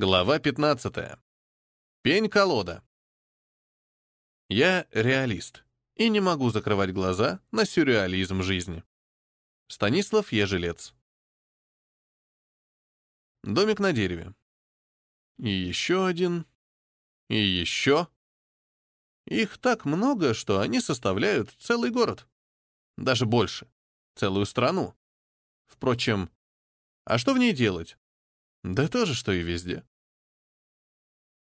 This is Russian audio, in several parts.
Глава 15. Пень-колода. Я реалист и не могу закрывать глаза на сюрреализм жизни. Станислав Ежелец. Домик на дереве. И еще один. И еще. Их так много, что они составляют целый город. Даже больше. Целую страну. Впрочем, а что в ней делать? Да то же, что и везде.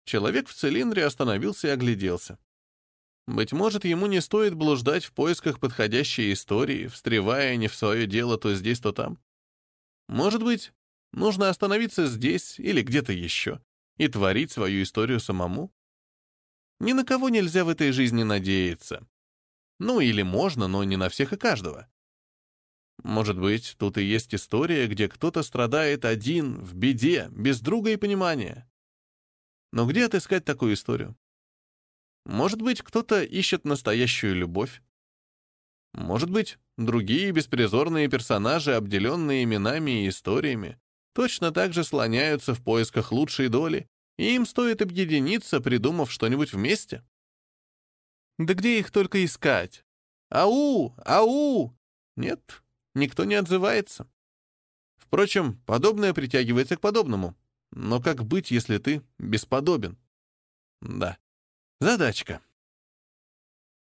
Человек в цилиндре остановился и огляделся. Быть может, ему не стоит блуждать в поисках подходящей истории, встревая не в свое дело то здесь, то там. Может быть, нужно остановиться здесь или где-то еще и творить свою историю самому? Ни на кого нельзя в этой жизни надеяться. Ну, или можно, но не на всех и каждого. Может быть, тут и есть история, где кто-то страдает один, в беде, без друга и понимания. Но где отыскать такую историю? Может быть, кто-то ищет настоящую любовь? Может быть, другие беспризорные персонажи, обделенные именами и историями, точно так же слоняются в поисках лучшей доли, и им стоит объединиться, придумав что-нибудь вместе? Да где их только искать? Ау! Ау! Нет, никто не отзывается. Впрочем, подобное притягивается к подобному. Но как быть, если ты бесподобен? Да, задачка.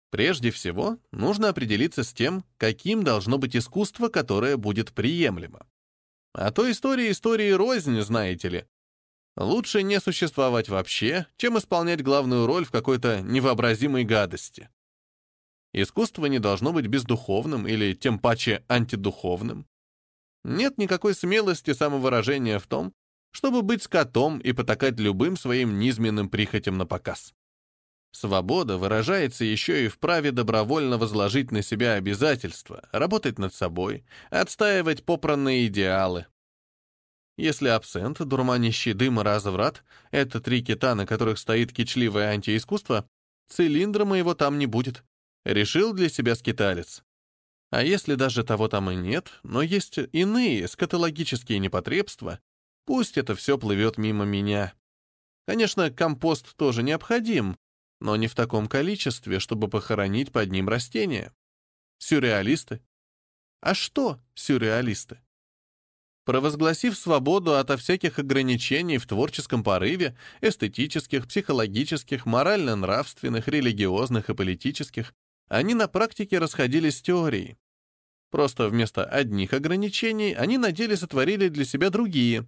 Прежде всего, нужно определиться с тем, каким должно быть искусство, которое будет приемлемо. А то история истории рознь, знаете ли. Лучше не существовать вообще, чем исполнять главную роль в какой-то невообразимой гадости. Искусство не должно быть бездуховным или тем паче антидуховным. Нет никакой смелости самовыражения в том, чтобы быть скотом и потакать любым своим низменным прихотям на показ. Свобода выражается еще и в праве добровольно возложить на себя обязательства, работать над собой, отстаивать попранные идеалы. Если абсент, дурманящий дым и разврат — это три кита, на которых стоит кичливое антиискусство, цилиндра моего там не будет, Решил для себя скиталец. А если даже того там и нет, но есть иные скатологические непотребства, пусть это все плывет мимо меня. Конечно, компост тоже необходим, но не в таком количестве, чтобы похоронить под ним растения. Сюрреалисты. А что сюрреалисты? Провозгласив свободу ото всяких ограничений в творческом порыве, эстетических, психологических, морально-нравственных, религиозных и политических, они на практике расходились с теорией. Просто вместо одних ограничений они на деле сотворили для себя другие.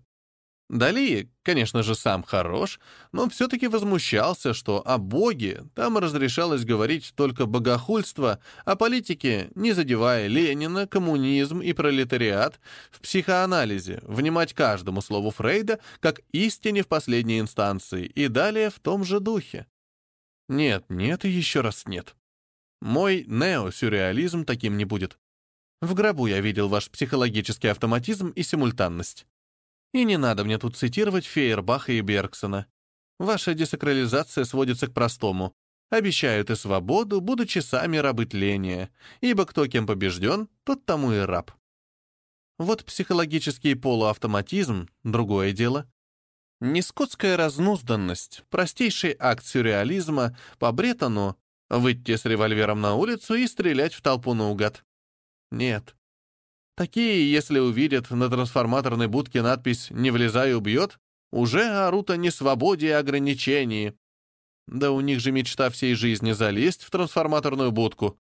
Дали, конечно же, сам хорош, но все-таки возмущался, что о Боге там разрешалось говорить только богохульство, о политике, не задевая Ленина, коммунизм и пролетариат, в психоанализе, внимать каждому слову Фрейда как истине в последней инстанции и далее в том же духе. Нет, нет и еще раз нет. Мой неосюрреализм таким не будет. В гробу я видел ваш психологический автоматизм и симультанность. И не надо мне тут цитировать Фейербаха и Бергсона. Ваша десакрализация сводится к простому. Обещают и свободу, будучи сами рабы тления, ибо кто кем побежден, тот тому и раб. Вот психологический полуавтоматизм — другое дело. Не скотская разнузданность, простейший акт сюрреализма по Бретону Выйти с револьвером на улицу и стрелять в толпу наугад. Нет. Такие, если увидят на трансформаторной будке надпись «Не влезай, убьет», уже орут о несвободе и ограничении. Да у них же мечта всей жизни залезть в трансформаторную будку.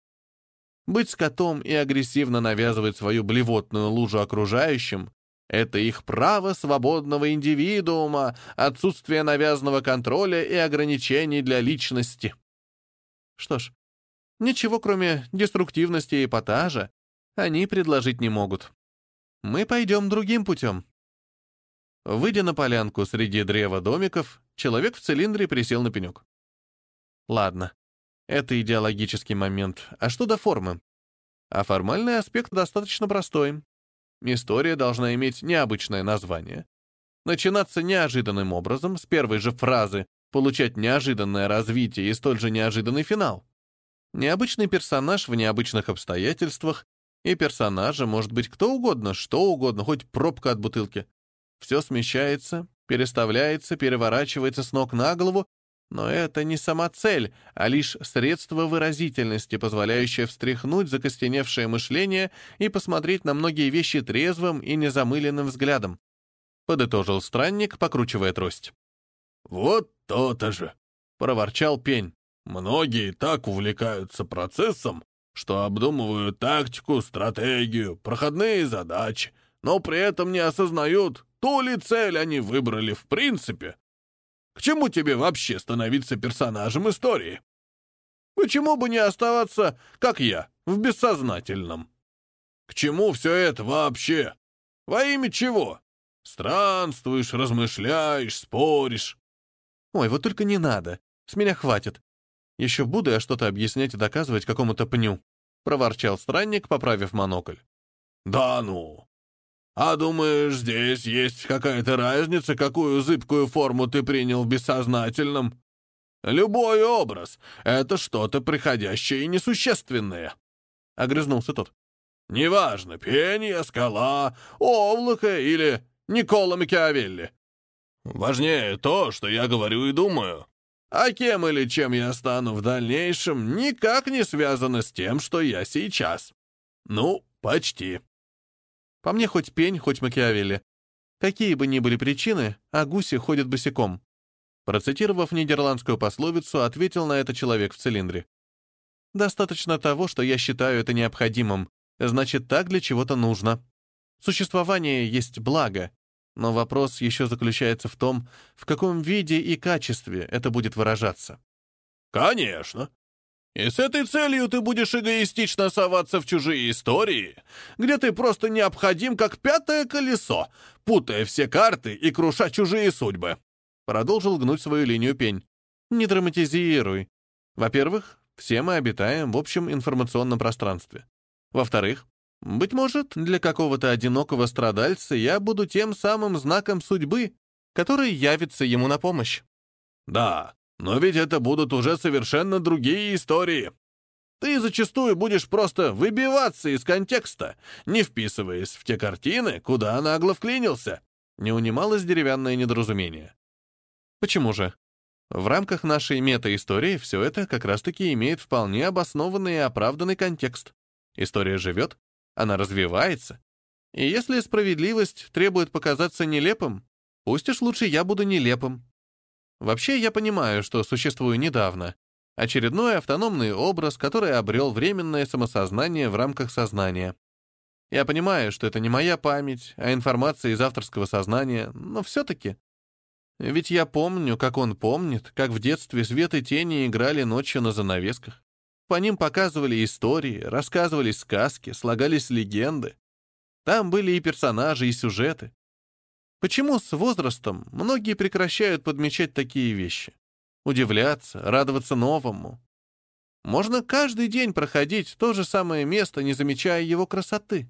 Быть скотом и агрессивно навязывать свою блевотную лужу окружающим — это их право свободного индивидуума, отсутствие навязанного контроля и ограничений для личности. Что ж, ничего кроме деструктивности и эпатажа они предложить не могут. Мы пойдем другим путем. Выйдя на полянку среди древа домиков, человек в цилиндре присел на пенек. Ладно, это идеологический момент. А что до формы? А формальный аспект достаточно простой. История должна иметь необычное название. Начинаться неожиданным образом, с первой же фразы получать неожиданное развитие и столь же неожиданный финал. Необычный персонаж в необычных обстоятельствах, и персонажа может быть кто угодно, что угодно, хоть пробка от бутылки. Все смещается, переставляется, переворачивается с ног на голову, но это не сама цель, а лишь средство выразительности, позволяющее встряхнуть закостеневшее мышление и посмотреть на многие вещи трезвым и незамыленным взглядом. Подытожил странник, покручивая трость. «Вот то-то же!» — проворчал пень. «Многие так увлекаются процессом, что обдумывают тактику, стратегию, проходные задачи, но при этом не осознают, ту ли цель они выбрали в принципе. К чему тебе вообще становиться персонажем истории? Почему бы не оставаться, как я, в бессознательном? К чему все это вообще? Во имя чего? Странствуешь, размышляешь, споришь. Ой, вот только не надо. С меня хватит. Еще буду я что-то объяснять и доказывать какому-то пню», — проворчал странник, поправив монокль. «Да ну! А думаешь, здесь есть какая-то разница, какую зыбкую форму ты принял в бессознательном? Любой образ — это что-то приходящее и несущественное», — огрызнулся тот. «Неважно, пение, скала, облако или Никола Макиавелли. Важнее то, что я говорю и думаю. А кем или чем я стану в дальнейшем, никак не связано с тем, что я сейчас. Ну, почти. По мне хоть пень, хоть Макиавелли. Какие бы ни были причины, а гуси ходят босиком. Процитировав нидерландскую пословицу, ответил на это человек в цилиндре. Достаточно того, что я считаю это необходимым. Значит, так для чего-то нужно. Существование есть благо, но вопрос еще заключается в том, в каком виде и качестве это будет выражаться. Конечно. И с этой целью ты будешь эгоистично соваться в чужие истории, где ты просто необходим как пятое колесо, путая все карты и круша чужие судьбы. Продолжил гнуть свою линию пень. Не драматизируй. Во-первых, все мы обитаем в общем информационном пространстве. Во-вторых, быть может, для какого-то одинокого страдальца я буду тем самым знаком судьбы, который явится ему на помощь. Да, но ведь это будут уже совершенно другие истории. Ты зачастую будешь просто выбиваться из контекста, не вписываясь в те картины, куда нагло вклинился. Не унималось деревянное недоразумение. Почему же? В рамках нашей мета-истории все это как раз-таки имеет вполне обоснованный и оправданный контекст. История живет, она развивается. И если справедливость требует показаться нелепым, пусть уж лучше я буду нелепым. Вообще, я понимаю, что существую недавно. Очередной автономный образ, который обрел временное самосознание в рамках сознания. Я понимаю, что это не моя память, а информация из авторского сознания, но все-таки. Ведь я помню, как он помнит, как в детстве свет и тени играли ночью на занавесках. По ним показывали истории, рассказывали сказки, слагались легенды. Там были и персонажи, и сюжеты. Почему с возрастом многие прекращают подмечать такие вещи? Удивляться, радоваться новому. Можно каждый день проходить то же самое место, не замечая его красоты.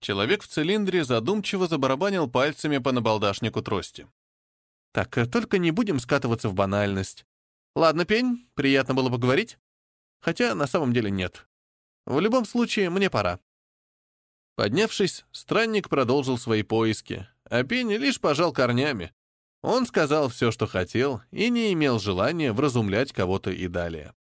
Человек в цилиндре задумчиво забарабанил пальцами по набалдашнику трости. Так, э, только не будем скатываться в банальность. Ладно, Пень, приятно было поговорить. Хотя на самом деле нет. В любом случае, мне пора. Поднявшись, странник продолжил свои поиски, а Пенни лишь пожал корнями. Он сказал все, что хотел, и не имел желания вразумлять кого-то и далее.